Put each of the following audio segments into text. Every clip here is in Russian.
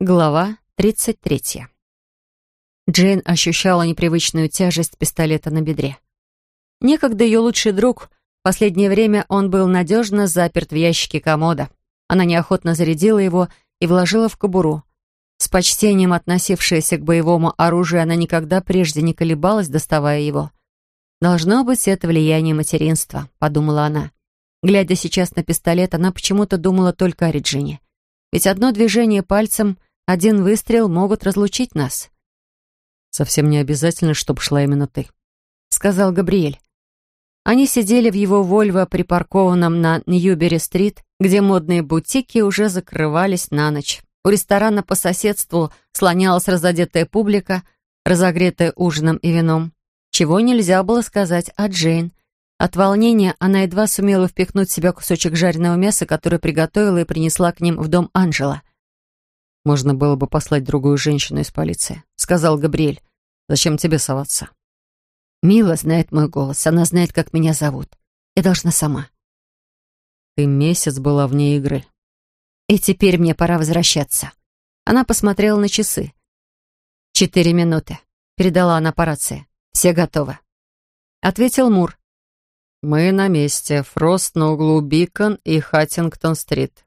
Глава 33. Джейн ощущала непривычную тяжесть пистолета на бедре. Некогда ее лучший друг, в последнее время он был надежно заперт в ящике комода. Она неохотно зарядила его и вложила в кобуру. С почтением относившаяся к боевому оружию, она никогда прежде не колебалась, доставая его. «Должно быть, это влияние материнства», — подумала она. Глядя сейчас на пистолет, она почему-то думала только о Реджине. Ведь одно движение пальцем, один выстрел могут разлучить нас. «Совсем не обязательно, чтобы шла именно ты», — сказал Габриэль. Они сидели в его «Вольво», припаркованном на Ньюбери-стрит, где модные бутики уже закрывались на ночь. У ресторана по соседству слонялась разодетая публика, разогретая ужином и вином. Чего нельзя было сказать о Джейн — от волнения она едва сумела впихнуть в себя кусочек жареного мяса, который приготовила и принесла к ним в дом Анжела. «Можно было бы послать другую женщину из полиции», — сказал Габриэль. «Зачем тебе соваться?» «Мила знает мой голос. Она знает, как меня зовут. Я должна сама». «Ты месяц была вне игры». «И теперь мне пора возвращаться». Она посмотрела на часы. «Четыре минуты», — передала она по рации. «Все готовы». Ответил Мур. «Мы на месте. Фрост на углу Бикон и Хаттингтон-стрит.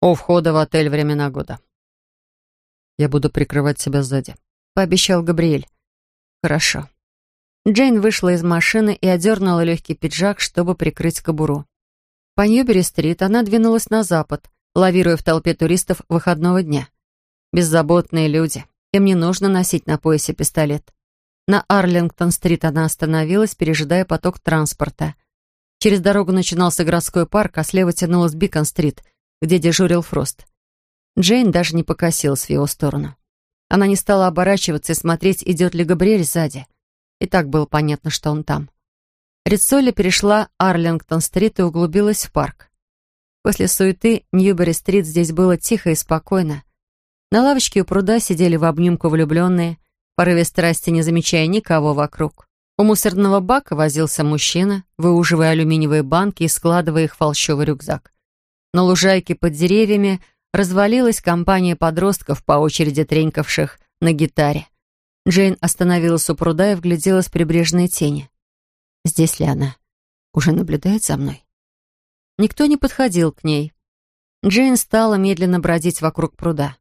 У входа в отель «Времена года». «Я буду прикрывать тебя сзади», — пообещал Габриэль. «Хорошо». Джейн вышла из машины и одернула легкий пиджак, чтобы прикрыть кобуру. По Ньюбери-стрит она двинулась на запад, лавируя в толпе туристов выходного дня. Беззаботные люди. Им не нужно носить на поясе пистолет. На Арлингтон-стрит она остановилась, пережидая поток транспорта. Через дорогу начинался городской парк, а слева тянулась Бикон-стрит, где дежурил Фрост. Джейн даже не покосилась в его сторону. Она не стала оборачиваться и смотреть, идет ли Габриэль сзади. И так было понятно, что он там. Рицолли перешла Арлингтон-стрит и углубилась в парк. После суеты Ньюбери-стрит здесь было тихо и спокойно. На лавочке у пруда сидели в обнимку влюбленные, порыве страсти не замечая никого вокруг. У мусорного бака возился мужчина, выуживая алюминиевые банки и складывая их в фальшивый рюкзак. На лужайке под деревьями развалилась компания подростков, по очереди тренькавших на гитаре. Джейн остановилась у пруда и вгляделась в прибрежные тени. Здесь ли она? Уже наблюдает за мной? Никто не подходил к ней. Джейн стала медленно бродить вокруг пруда.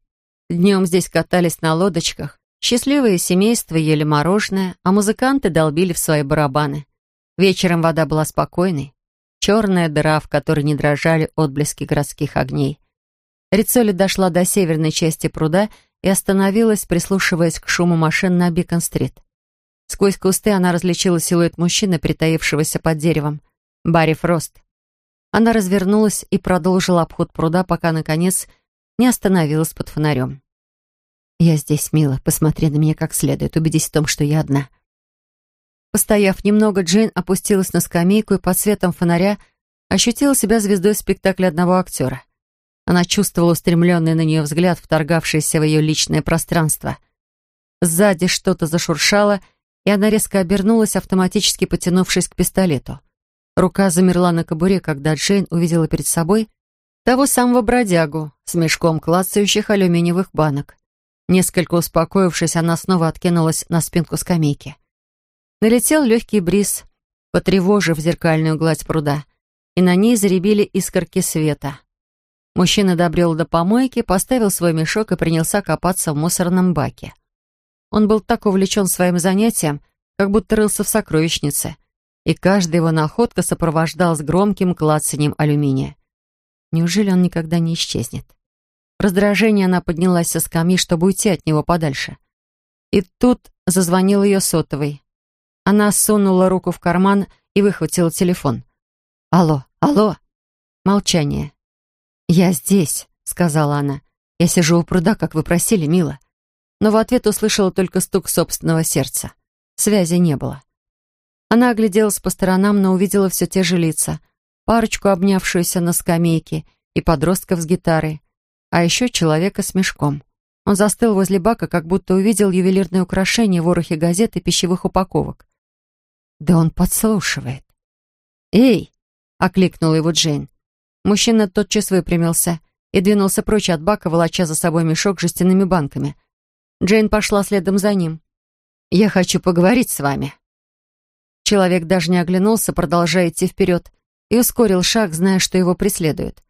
Днем здесь катались на лодочках, Счастливые семейства ели мороженое, а музыканты долбили в свои барабаны. Вечером вода была спокойной. Черная дыра, в которой не дрожали отблески городских огней. Рицоли дошла до северной части пруда и остановилась, прислушиваясь к шуму машин на Бикон-стрит. Сквозь кусты она различила силуэт мужчины, притаившегося под деревом. Барри Фрост. Она развернулась и продолжила обход пруда, пока, наконец, не остановилась под фонарем. «Я здесь, мила. Посмотри на меня как следует. Убедись в том, что я одна». Постояв немного, Джейн опустилась на скамейку и под светом фонаря ощутила себя звездой спектакля одного актера. Она чувствовала устремленный на нее взгляд, вторгавшийся в ее личное пространство. Сзади что-то зашуршало, и она резко обернулась, автоматически потянувшись к пистолету. Рука замерла на кобуре, когда Джейн увидела перед собой того самого бродягу с мешком клацающих алюминиевых банок. Несколько успокоившись, она снова откинулась на спинку скамейки. Налетел легкий бриз, потревожив зеркальную гладь пруда, и на ней заребили искорки света. Мужчина добрел до помойки, поставил свой мешок и принялся копаться в мусорном баке. Он был так увлечен своим занятием, как будто рылся в сокровищнице, и каждая его находка сопровождалась громким клацанием алюминия. Неужели он никогда не исчезнет? В раздражении она поднялась со скамьи, чтобы уйти от него подальше. И тут зазвонил ее сотовый. Она сунула руку в карман и выхватила телефон. «Алло, алло!» Молчание. «Я здесь», — сказала она. «Я сижу у пруда, как вы просили, мила». Но в ответ услышала только стук собственного сердца. Связи не было. Она огляделась по сторонам, но увидела все те же лица. Парочку, обнявшуюся на скамейке, и подростков с гитарой а еще человека с мешком. Он застыл возле бака, как будто увидел ювелирное украшение в ворохе газет и пищевых упаковок. Да он подслушивает. «Эй!» — окликнул его Джейн. Мужчина тотчас выпрямился. и двинулся прочь от бака, волоча за собой мешок с жестяными банками. Джейн пошла следом за ним. «Я хочу поговорить с вами». Человек даже не оглянулся, продолжая идти вперед, и ускорил шаг, зная, что его преследуют.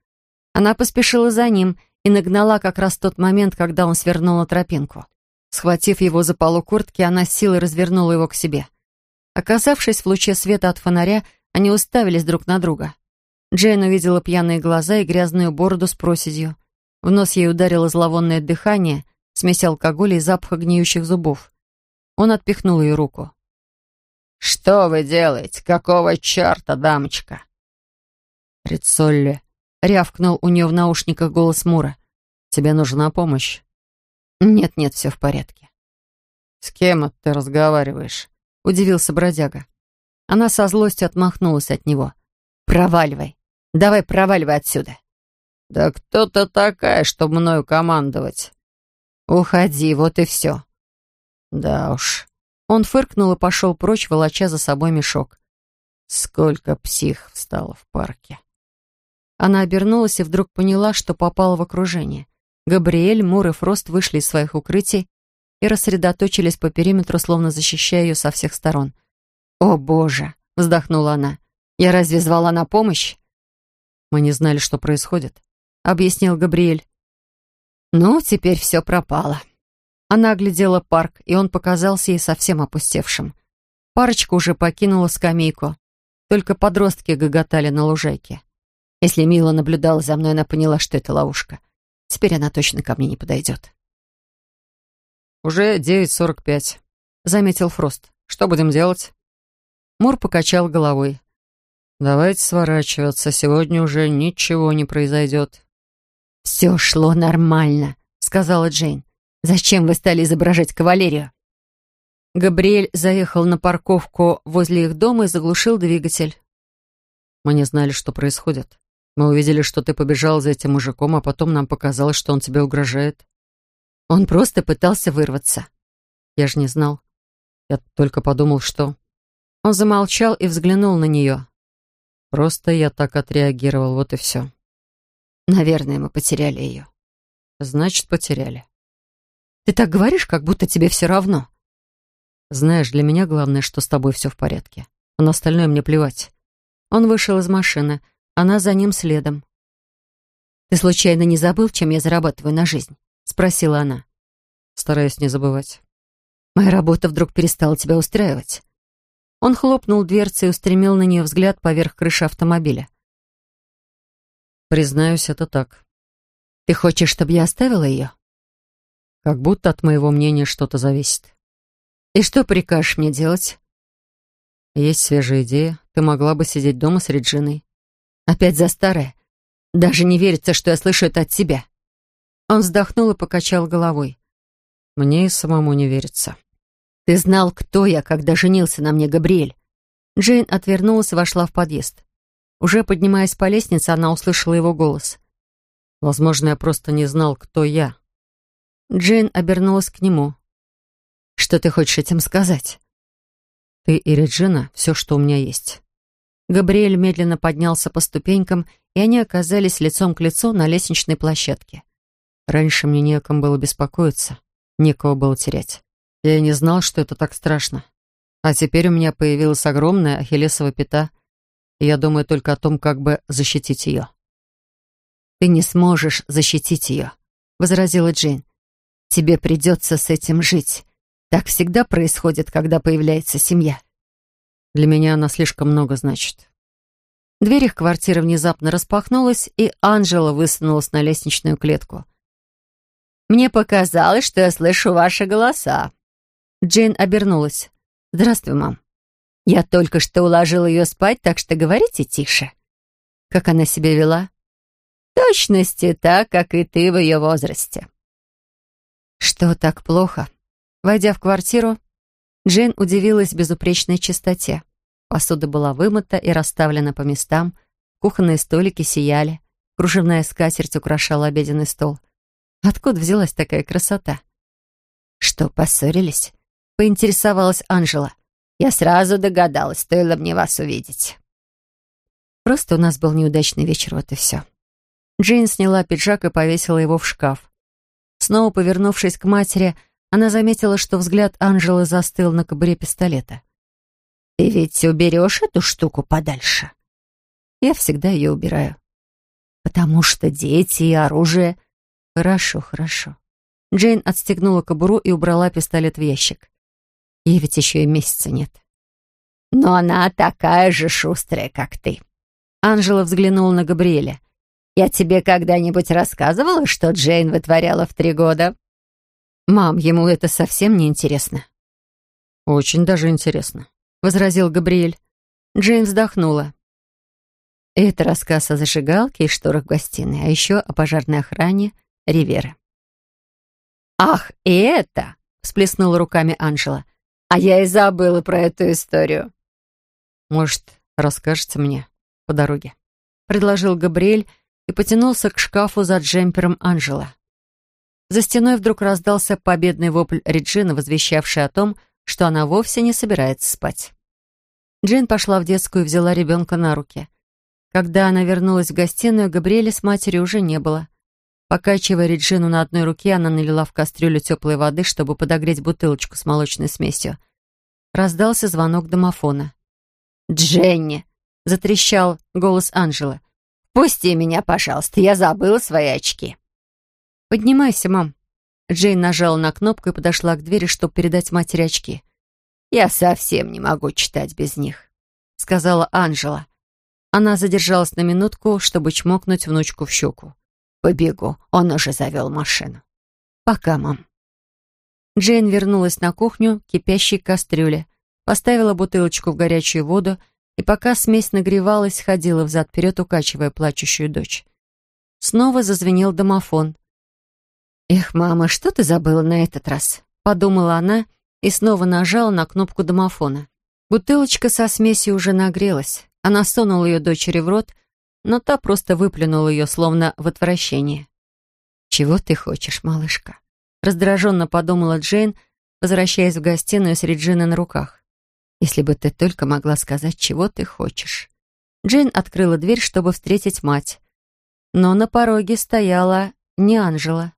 Она поспешила за ним и нагнала как раз тот момент, когда он свернул на тропинку. Схватив его за полу куртки, она с силой развернула его к себе. Оказавшись в луче света от фонаря, они уставились друг на друга. Джейн увидела пьяные глаза и грязную бороду с проседью. В нос ей ударило зловонное дыхание, смесь алкоголя и запаха гниющих зубов. Он отпихнул ее руку. «Что вы делаете? Какого черта, дамочка?» «Рицолли», — рявкнул у нее в наушниках голос Мура. «Тебе нужна помощь?» «Нет-нет, все в порядке». «С кем ты разговариваешь?» — удивился бродяга. Она со злостью отмахнулась от него. «Проваливай. Давай проваливай отсюда». «Да кто ты такая, чтобы мною командовать?» «Уходи, вот и все». «Да уж». Он фыркнул и пошел прочь, волоча за собой мешок. «Сколько псих встало в парке». Она обернулась и вдруг поняла, что попала в окружение. Габриэль, Мур и Фрост вышли из своих укрытий и рассредоточились по периметру, словно защищая ее со всех сторон. «О, Боже!» — вздохнула она. «Я разве звала на помощь?» «Мы не знали, что происходит», — объяснил Габриэль. «Ну, теперь все пропало». Она оглядела парк, и он показался ей совсем опустевшим. Парочка уже покинула скамейку. Только подростки гоготали на лужайке. Если Мила наблюдала за мной, она поняла, что это ловушка. Теперь она точно ко мне не подойдет. «Уже 9.45», — заметил Фрост. «Что будем делать?» Мур покачал головой. «Давайте сворачиваться. Сегодня уже ничего не произойдет». «Все шло нормально», — сказала Джейн. «Зачем вы стали изображать кавалерию?» Габриэль заехал на парковку возле их дома и заглушил двигатель. «Мы не знали, что происходит. Мы увидели, что ты побежал за этим мужиком, а потом нам показалось, что он тебе угрожает. Он просто пытался вырваться. Я же не знал. Я только подумал, что... Он замолчал и взглянул на нее. Просто я так отреагировал, вот и все. Наверное, мы потеряли ее. Значит, потеряли. Ты так говоришь, как будто тебе все равно. Знаешь, для меня главное, что с тобой все в порядке. А на остальное мне плевать. Он вышел из машины. Она за ним следом. «Ты случайно не забыл, чем я зарабатываю на жизнь?» — спросила она. Стараюсь не забывать. «Моя работа вдруг перестала тебя устраивать». Он хлопнул дверцей и устремил на нее взгляд поверх крыши автомобиля. «Признаюсь, это так». «Ты хочешь, чтобы я оставила ее?» «Как будто от моего мнения что-то зависит». «И что прикажешь мне делать?» «Есть свежая идея. Ты могла бы сидеть дома с Реджиной. Опять за старое. Даже не верится, что я слышу это от себя. Он вздохнул и покачал головой. Мне и самому не верится. Ты знал, кто я, когда женился на мне Габриэль. Джейн отвернулась и вошла в подъезд. Уже поднимаясь по лестнице, она услышала его голос. Возможно, я просто не знал, кто я. Джейн обернулась к нему. «Что ты хочешь этим сказать?» «Ты и Реджина — все, что у меня есть. Габриэль медленно поднялся по ступенькам, и они оказались лицом к лицу на лестничной площадке. Раньше мне не о ком было беспокоиться, некого было терять. Я и не знал, что это так страшно. А теперь у меня появилась огромная ахиллесова пята, и я думаю только о том, как бы защитить ее. «Ты не сможешь защитить ее», — возразила Джейн. «Тебе придется с этим жить. Так всегда происходит, когда появляется семья». Для меня она слишком много значит. Дверь их квартиры внезапно распахнулась, и Анжела высунулась на лестничную клетку. «Мне показалось, что я слышу ваши голоса». Джейн обернулась. «Здравствуй, мам. Я только что уложила ее спать, так что говорите тише». «Как она себя вела?» «В точности так, как и ты в ее возрасте». «Что так плохо?» Войдя в квартиру, Джейн удивилась безупречной чистоте. Посуда была вымыта и расставлена по местам, кухонные столики сияли, кружевная скатерть украшала обеденный стол. Откуда взялась такая красота? «Что, поссорились?» — поинтересовалась Анжела. «Я сразу догадалась, стоило мне вас увидеть». Просто у нас был неудачный вечер, вот и все. Джейн сняла пиджак и повесила его в шкаф. Снова повернувшись к матери, она заметила, что взгляд Анжелы застыл на кобуре пистолета. «Ты ведь уберешь эту штуку подальше?» «Я всегда ее убираю». «Потому что дети и оружие...» «Хорошо, хорошо». Джейн отстегнула кобуру и убрала пистолет в ящик. Ей ведь еще и месяца нет. «Но она такая же шустрая, как ты». Анжела взглянула на Габриэля. «Я тебе когда-нибудь рассказывала, что Джейн вытворяла в три года?» «Мам, ему это совсем не интересно». «Очень даже интересно», — возразил Габриэль. Джейн вздохнула. Это рассказ о зажигалке и шторах в гостиной, а еще о пожарной охране Риверы. «Ах, и это!» — всплеснула руками Анжела. «А я и забыла про эту историю». «Может, расскажете мне по дороге?» — предложил Габриэль и потянулся к шкафу за джемпером Анжела. За стеной вдруг раздался победный вопль Реджины, возвещавший о том, что она вовсе не собирается спать. Джейн пошла в детскую и взяла ребенка на руки. Когда она вернулась в гостиную, Габриэля с матерью уже не было. Покачивая Реджину на одной руке, она налила в кастрюлю теплой воды, чтобы подогреть бутылочку с молочной смесью. Раздался звонок домофона. «Дженни!» — затрещал голос Анжелы. «Пусти меня, пожалуйста, я забыла свои очки». «Поднимайся, мам». Джейн нажала на кнопку и подошла к двери, чтобы передать матери очки. «Я совсем не могу читать без них», — сказала Анжела. Она задержалась на минутку, чтобы чмокнуть внучку в щеку. «Побегу, он уже завел машину». «Пока, мам». Джейн вернулась на кухню кипящей кастрюле, поставила бутылочку в горячую воду и, пока смесь нагревалась, ходила взад-вперед, укачивая плачущую дочь. Снова зазвенел домофон. «Эх, мама, что ты забыла на этот раз?» — подумала она и снова нажала на кнопку домофона. Бутылочка со смесью уже нагрелась. Она сунула ее дочери в рот, но та просто выплюнула ее, словно в отвращении. «Чего ты хочешь, малышка?» Раздраженно подумала Джейн, возвращаясь в гостиную с Реджиной на руках. «Если бы ты только могла сказать, чего ты хочешь». Джейн открыла дверь, чтобы встретить мать. Но на пороге стояла не Анжела.